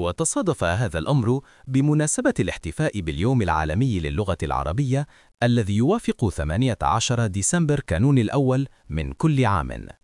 وتصادف هذا الأمر بمناسبة الاحتفاء باليوم العالمي للغة العربية الذي يوافق 18 ديسمبر كانون الأول من كل عام.